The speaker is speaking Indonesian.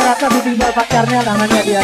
merasa ditinggal pacarnya namanya dia.